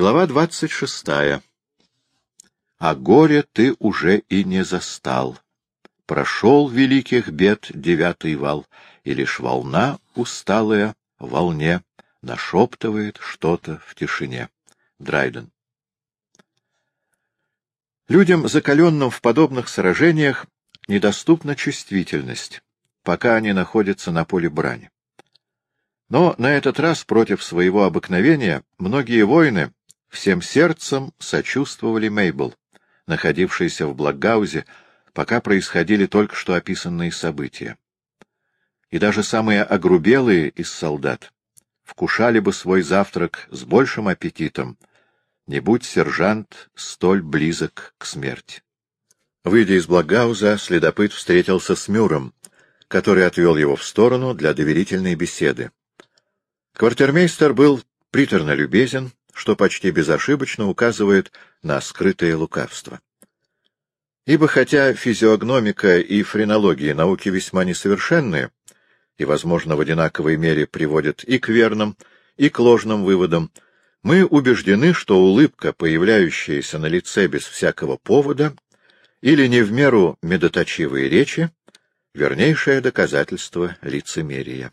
Глава двадцать шестая. А горе ты уже и не застал. Прошел великих бед девятый вал, и лишь волна усталая волне нашептывает что-то в тишине. Драйден. Людям, закаленным в подобных сражениях, недоступна чувствительность, пока они находятся на поле брани. Но на этот раз против своего обыкновения многие воины всем сердцем сочувствовали Мейбл, находившейся в Блокгаузе, пока происходили только что описанные события. И даже самые огрубелые из солдат вкушали бы свой завтрак с большим аппетитом, не будь сержант столь близок к смерти. Выйдя из Благауза, следопыт встретился с Мюром, который отвел его в сторону для доверительной беседы. Квартирмейстер был приторно любезен, что почти безошибочно указывает на скрытое лукавство. Ибо хотя физиогномика и френология науки весьма несовершенные, и, возможно, в одинаковой мере приводят и к верным, и к ложным выводам, мы убеждены, что улыбка, появляющаяся на лице без всякого повода, или не в меру медоточивые речи, вернейшее доказательство лицемерия.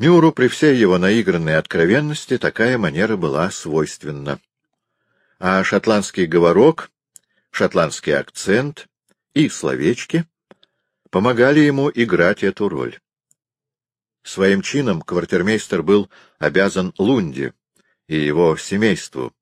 Мюру при всей его наигранной откровенности такая манера была свойственна. А шотландский говорок, шотландский акцент и словечки помогали ему играть эту роль. Своим чином квартирмейстер был обязан Лунди и его семейству,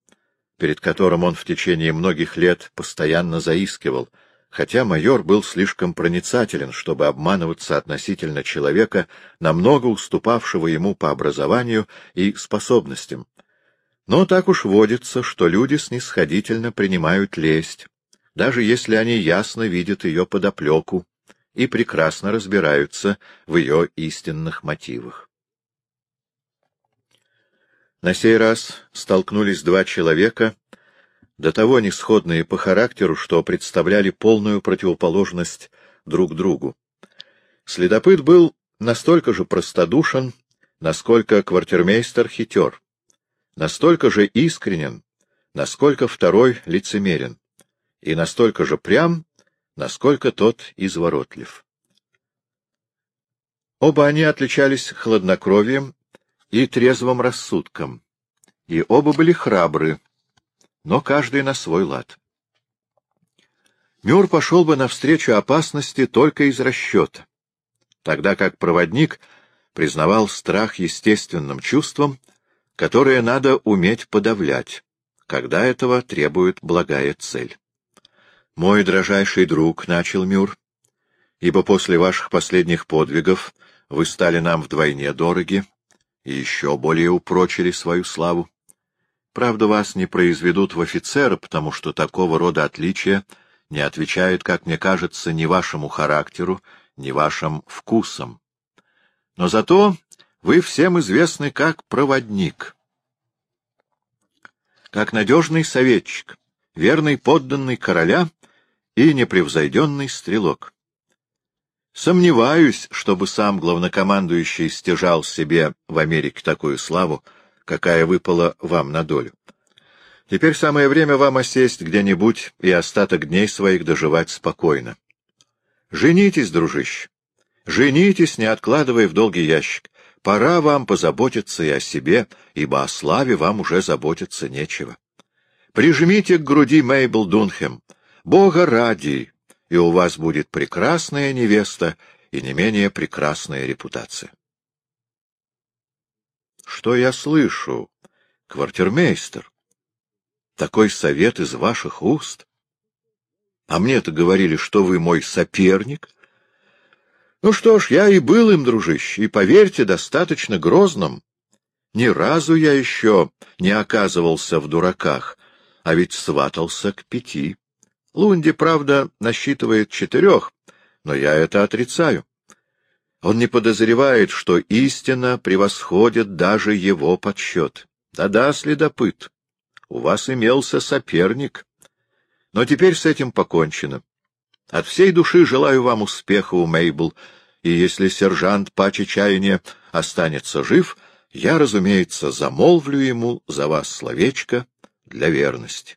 перед которым он в течение многих лет постоянно заискивал — хотя майор был слишком проницателен, чтобы обманываться относительно человека, намного уступавшего ему по образованию и способностям. Но так уж водится, что люди снисходительно принимают лесть, даже если они ясно видят ее подоплеку и прекрасно разбираются в ее истинных мотивах. На сей раз столкнулись два человека — до того несходные по характеру, что представляли полную противоположность друг другу. Следопыт был настолько же простодушен, насколько квартирмейстер хитер, настолько же искренен, насколько второй лицемерен, и настолько же прям, насколько тот изворотлив. Оба они отличались хладнокровием и трезвым рассудком, и оба были храбры, но каждый на свой лад. Мюр пошел бы навстречу опасности только из расчета, тогда как проводник признавал страх естественным чувством, которое надо уметь подавлять, когда этого требует благая цель. «Мой дрожайший друг», — начал Мюр, — «ибо после ваших последних подвигов вы стали нам вдвойне дороги и еще более упрочили свою славу. Правда, вас не произведут в офицера, потому что такого рода отличия не отвечают, как мне кажется, ни вашему характеру, ни вашим вкусам. Но зато вы всем известны как проводник, как надежный советчик, верный подданный короля и непревзойденный стрелок. Сомневаюсь, чтобы сам главнокомандующий стяжал себе в Америке такую славу, какая выпала вам на долю. Теперь самое время вам осесть где-нибудь и остаток дней своих доживать спокойно. Женитесь, дружище, женитесь, не откладывая в долгий ящик. Пора вам позаботиться и о себе, ибо о славе вам уже заботиться нечего. Прижмите к груди Мейбл Дунхем, Бога ради, и у вас будет прекрасная невеста и не менее прекрасная репутация. Что я слышу, квартирмейстер? Такой совет из ваших уст? А мне-то говорили, что вы мой соперник. Ну что ж, я и был им, дружище, и, поверьте, достаточно грозным. Ни разу я еще не оказывался в дураках, а ведь сватался к пяти. Лунди, правда, насчитывает четырех, но я это отрицаю. Он не подозревает, что истина превосходит даже его подсчет. Да-да, следопыт, у вас имелся соперник. Но теперь с этим покончено. От всей души желаю вам успеха у Мейбл, и если сержант Пачи Чаяния останется жив, я, разумеется, замолвлю ему за вас словечко для верности.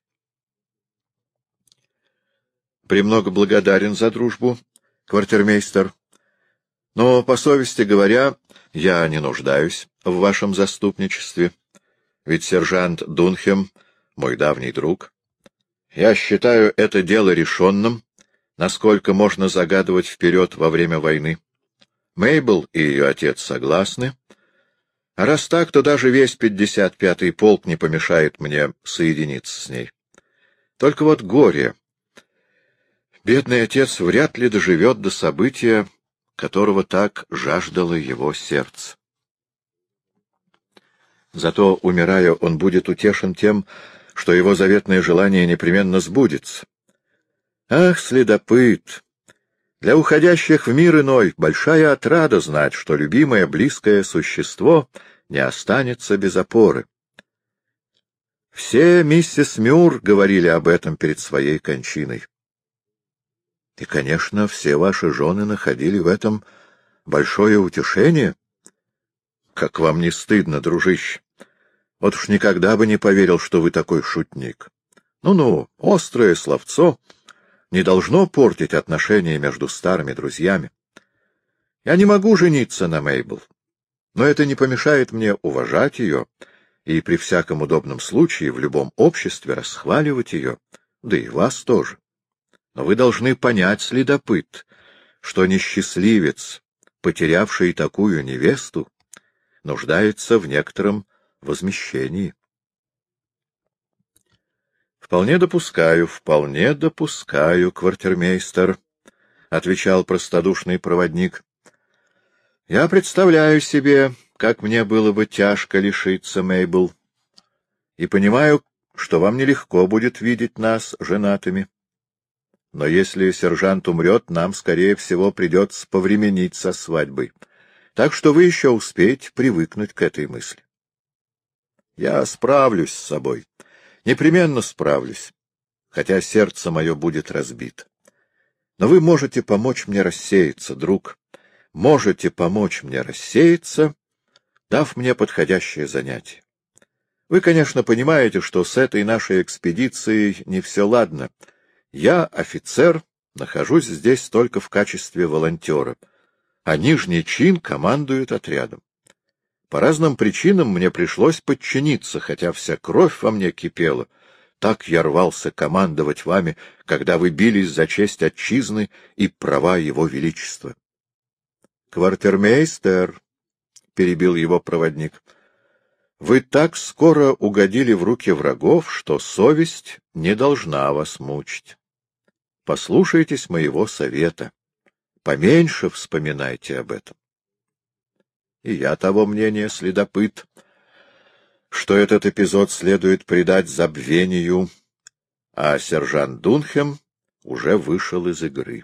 Премного благодарен за дружбу, квартирмейстер, но, по совести говоря, я не нуждаюсь в вашем заступничестве, ведь сержант Дунхем — мой давний друг. Я считаю это дело решенным, насколько можно загадывать вперед во время войны. Мейбл и ее отец согласны, а раз так, то даже весь 55-й полк не помешает мне соединиться с ней. Только вот горе. Бедный отец вряд ли доживет до события, которого так жаждало его сердце. Зато, умирая, он будет утешен тем, что его заветное желание непременно сбудется. Ах, следопыт! Для уходящих в мир иной большая отрада знать, что любимое близкое существо не останется без опоры. Все миссис Мюр говорили об этом перед своей кончиной. И, конечно, все ваши жены находили в этом большое утешение. Как вам не стыдно, дружище? Вот уж никогда бы не поверил, что вы такой шутник. Ну-ну, острое словцо — не должно портить отношения между старыми друзьями. Я не могу жениться на Мейбл, но это не помешает мне уважать ее и при всяком удобном случае в любом обществе расхваливать ее, да и вас тоже. Но вы должны понять, следопыт, что несчастливец, потерявший такую невесту, нуждается в некотором возмещении. Вполне допускаю, вполне допускаю, квартирмейстер, — отвечал простодушный проводник. — Я представляю себе, как мне было бы тяжко лишиться Мейбл, и понимаю, что вам нелегко будет видеть нас женатыми. Но если сержант умрет, нам, скорее всего, придется повременить со свадьбой. Так что вы еще успеете привыкнуть к этой мысли. Я справлюсь с собой. Непременно справлюсь, хотя сердце мое будет разбито. Но вы можете помочь мне рассеяться, друг. Можете помочь мне рассеяться, дав мне подходящее занятие. Вы, конечно, понимаете, что с этой нашей экспедицией не все ладно. Я офицер, нахожусь здесь только в качестве волонтера, а нижний чин командует отрядом. По разным причинам мне пришлось подчиниться, хотя вся кровь во мне кипела. Так я рвался командовать вами, когда вы бились за честь отчизны и права его величества. — Квартирмейстер, — перебил его проводник, — вы так скоро угодили в руки врагов, что совесть не должна вас мучить. Послушайтесь моего совета. Поменьше вспоминайте об этом. И я того мнения, следопыт, что этот эпизод следует придать забвению, а сержант Дунхем уже вышел из игры.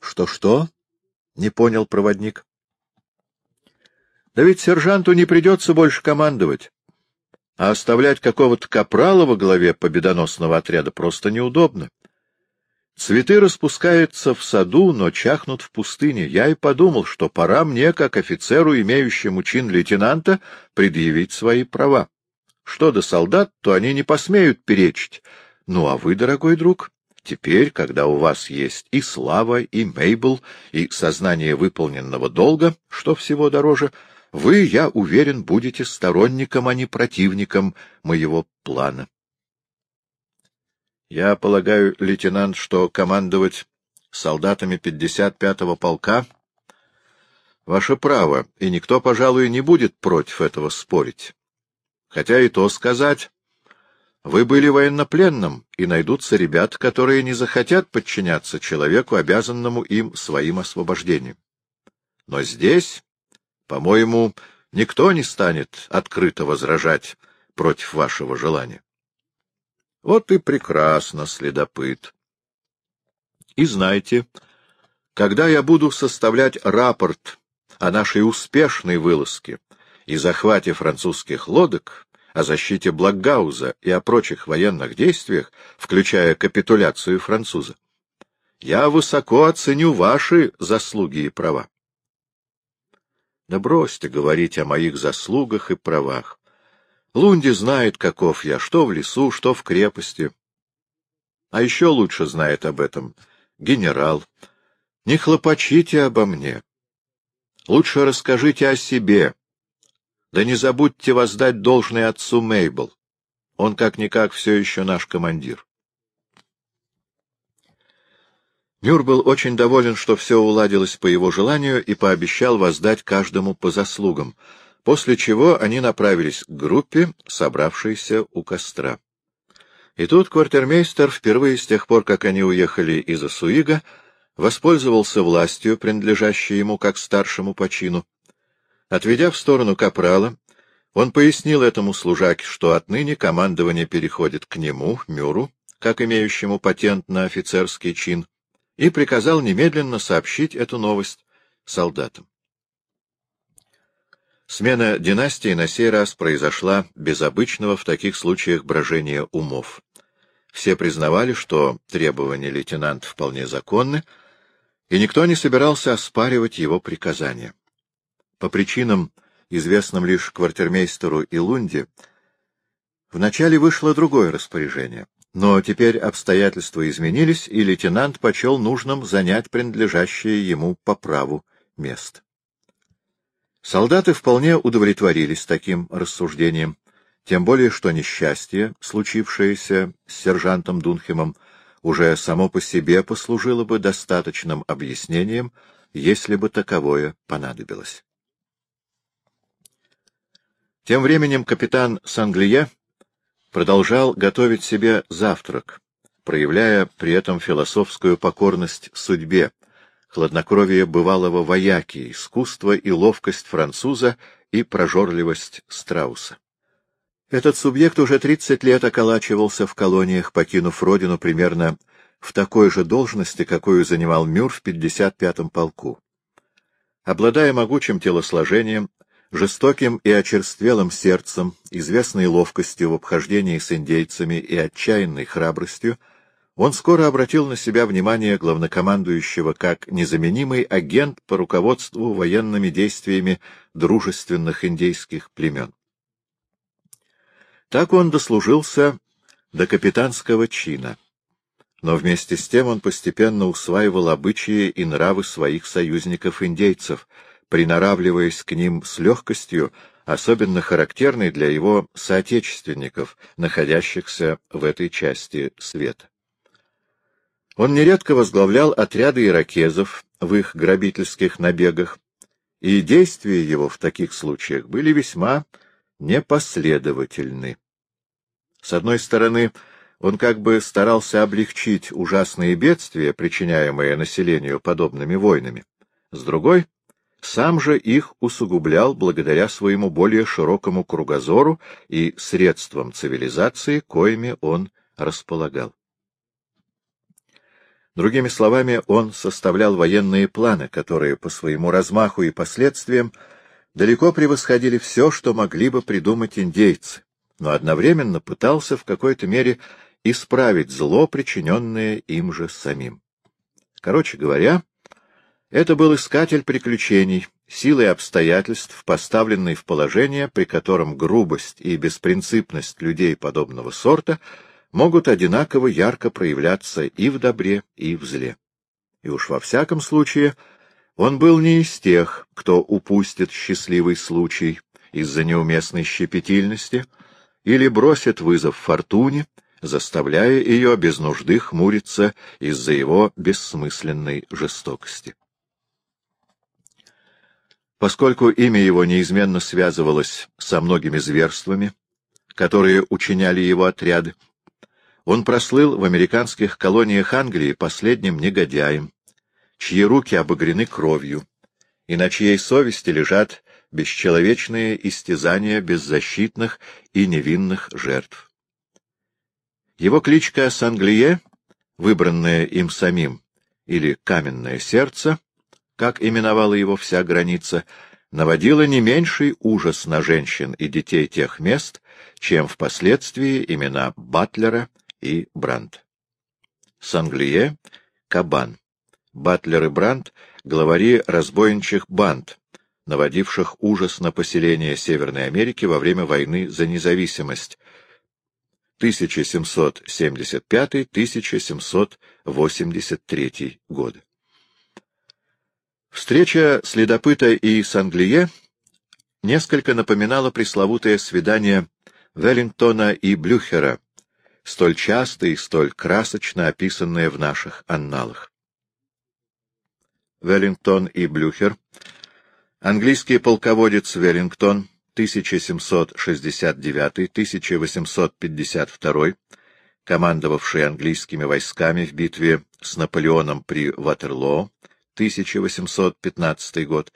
Что — Что-что? — не понял проводник. — Да ведь сержанту не придется больше командовать, а оставлять какого-то капрала во главе победоносного отряда просто неудобно. Цветы распускаются в саду, но чахнут в пустыне. Я и подумал, что пора мне, как офицеру, имеющему чин лейтенанта, предъявить свои права. Что до солдат, то они не посмеют перечить. Ну а вы, дорогой друг, теперь, когда у вас есть и слава, и Мейбл, и сознание выполненного долга, что всего дороже, вы, я уверен, будете сторонником, а не противником моего плана. Я полагаю, лейтенант, что командовать солдатами 55-го полка — ваше право, и никто, пожалуй, не будет против этого спорить. Хотя и то сказать, вы были военнопленным, и найдутся ребят, которые не захотят подчиняться человеку, обязанному им своим освобождением. Но здесь, по-моему, никто не станет открыто возражать против вашего желания. Вот и прекрасно, следопыт. И знайте, когда я буду составлять рапорт о нашей успешной вылазке и захвате французских лодок, о защите Благгауза и о прочих военных действиях, включая капитуляцию француза, я высоко оценю ваши заслуги и права. Да бросьте говорить о моих заслугах и правах. Лунди знает, каков я, что в лесу, что в крепости. А еще лучше знает об этом генерал. Не хлопочите обо мне. Лучше расскажите о себе. Да не забудьте воздать должное отцу Мейбл. Он как-никак все еще наш командир. Мюр был очень доволен, что все уладилось по его желанию, и пообещал воздать каждому по заслугам, после чего они направились к группе, собравшейся у костра. И тут квартирмейстер, впервые с тех пор, как они уехали из Асуига, воспользовался властью, принадлежащей ему как старшему по чину. Отведя в сторону капрала, он пояснил этому служаке, что отныне командование переходит к нему, Мюру, как имеющему патент на офицерский чин, и приказал немедленно сообщить эту новость солдатам. Смена династии на сей раз произошла без обычного в таких случаях брожения умов. Все признавали, что требования лейтенанта вполне законны, и никто не собирался оспаривать его приказания. По причинам, известным лишь квартирмейстеру и Лунде, вначале вышло другое распоряжение. Но теперь обстоятельства изменились, и лейтенант почел нужным занять принадлежащее ему по праву место. Солдаты вполне удовлетворились таким рассуждением, тем более что несчастье, случившееся с сержантом Дунхемом, уже само по себе послужило бы достаточным объяснением, если бы таковое понадобилось. Тем временем капитан Санглия продолжал готовить себе завтрак, проявляя при этом философскую покорность судьбе, хладнокровие бывалого вояки, искусство и ловкость француза и прожорливость страуса. Этот субъект уже 30 лет околачивался в колониях, покинув родину примерно в такой же должности, какую занимал Мюр в 55-м полку. Обладая могучим телосложением, жестоким и очерствелым сердцем, известной ловкостью в обхождении с индейцами и отчаянной храбростью, он скоро обратил на себя внимание главнокомандующего как незаменимый агент по руководству военными действиями дружественных индейских племен. Так он дослужился до капитанского чина. Но вместе с тем он постепенно усваивал обычаи и нравы своих союзников-индейцев, приноравливаясь к ним с легкостью, особенно характерной для его соотечественников, находящихся в этой части света. Он нередко возглавлял отряды иракезов в их грабительских набегах, и действия его в таких случаях были весьма непоследовательны. С одной стороны, он как бы старался облегчить ужасные бедствия, причиняемые населению подобными войнами. С другой, сам же их усугублял благодаря своему более широкому кругозору и средствам цивилизации, коими он располагал. Другими словами, он составлял военные планы, которые по своему размаху и последствиям далеко превосходили все, что могли бы придумать индейцы, но одновременно пытался в какой-то мере исправить зло, причиненное им же самим. Короче говоря, это был искатель приключений, силой обстоятельств, поставленный в положение, при котором грубость и беспринципность людей подобного сорта могут одинаково ярко проявляться и в добре, и в зле. И уж во всяком случае он был не из тех, кто упустит счастливый случай из-за неуместной щепетильности или бросит вызов фортуне, заставляя ее без нужды хмуриться из-за его бессмысленной жестокости. Поскольку имя его неизменно связывалось со многими зверствами, которые учиняли его отряды, он прослыл в американских колониях Англии последним негодяем, чьи руки обогрены кровью, и на чьей совести лежат бесчеловечные истязания беззащитных и невинных жертв. Его кличка Санглие, выбранная им самим, или «каменное сердце», как именовала его вся граница, наводила не меньший ужас на женщин и детей тех мест, чем впоследствии имена Батлера и Брандт. Санглие — Кабан. Батлер и Брандт — главари разбойничьих банд, наводивших ужас на поселение Северной Америки во время войны за независимость 1775-1783 годы. Встреча следопыта и Санглие несколько напоминала пресловутое свидание Веллингтона и Блюхера, столь часто и столь красочно описанное в наших анналах. Веллингтон и Блюхер, английский полководец Веллингтон, 1769-1852, командовавший английскими войсками в битве с Наполеоном при Ватерлоо, 1815 год,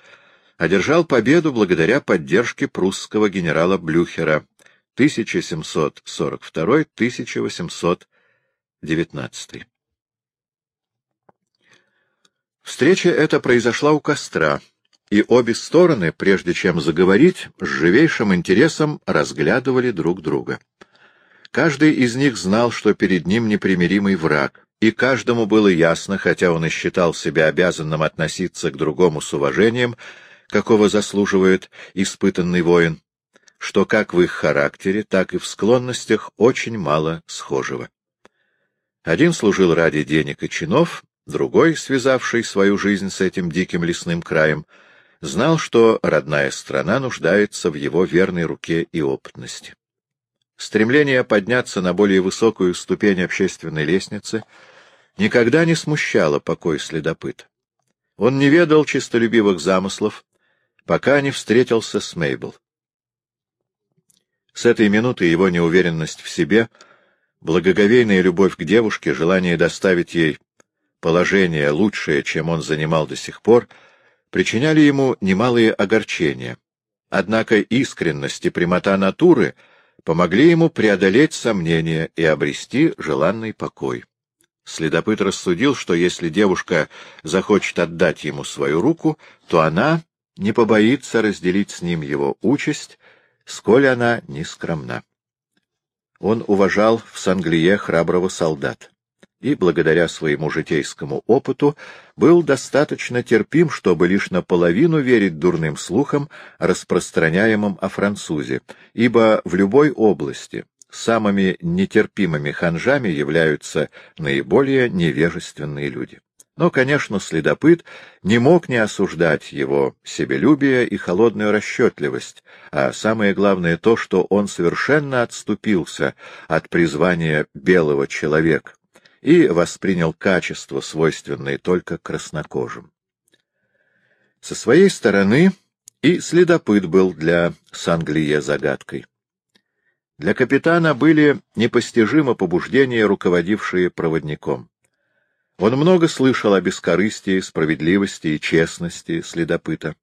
одержал победу благодаря поддержке прусского генерала Блюхера 1742-1819. Встреча эта произошла у костра, и обе стороны, прежде чем заговорить, с живейшим интересом разглядывали друг друга. Каждый из них знал, что перед ним непримиримый враг, и каждому было ясно, хотя он и считал себя обязанным относиться к другому с уважением, какого заслуживает испытанный воин, что как в их характере, так и в склонностях очень мало схожего. Один служил ради денег и чинов, другой, связавший свою жизнь с этим диким лесным краем, знал, что родная страна нуждается в его верной руке и опытности. Стремление подняться на более высокую ступень общественной лестницы никогда не смущало покой следопыта. Он не ведал честолюбивых замыслов, пока не встретился с Мейбл. С этой минуты его неуверенность в себе, благоговейная любовь к девушке, желание доставить ей положение лучшее, чем он занимал до сих пор, причиняли ему немалые огорчения. Однако искренность и прямота натуры помогли ему преодолеть сомнения и обрести желанный покой. Следопыт рассудил, что если девушка захочет отдать ему свою руку, то она не побоится разделить с ним его участь, сколь она не скромна. Он уважал в Санглие храброго солдата и, благодаря своему житейскому опыту, был достаточно терпим, чтобы лишь наполовину верить дурным слухам, распространяемым о французе, ибо в любой области самыми нетерпимыми ханжами являются наиболее невежественные люди. Но, конечно, следопыт не мог не осуждать его себелюбие и холодную расчетливость, а самое главное то, что он совершенно отступился от призвания белого человека и воспринял качества, свойственные только краснокожим. Со своей стороны и следопыт был для Санглие загадкой. Для капитана были непостижимы побуждения, руководившие проводником. Он много слышал о бескорыстии, справедливости и честности следопыта,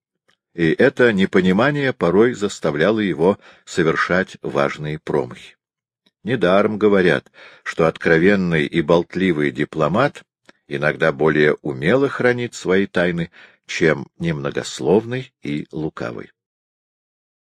и это непонимание порой заставляло его совершать важные промахи. Недаром говорят, что откровенный и болтливый дипломат иногда более умело хранит свои тайны, чем немногословный и лукавый.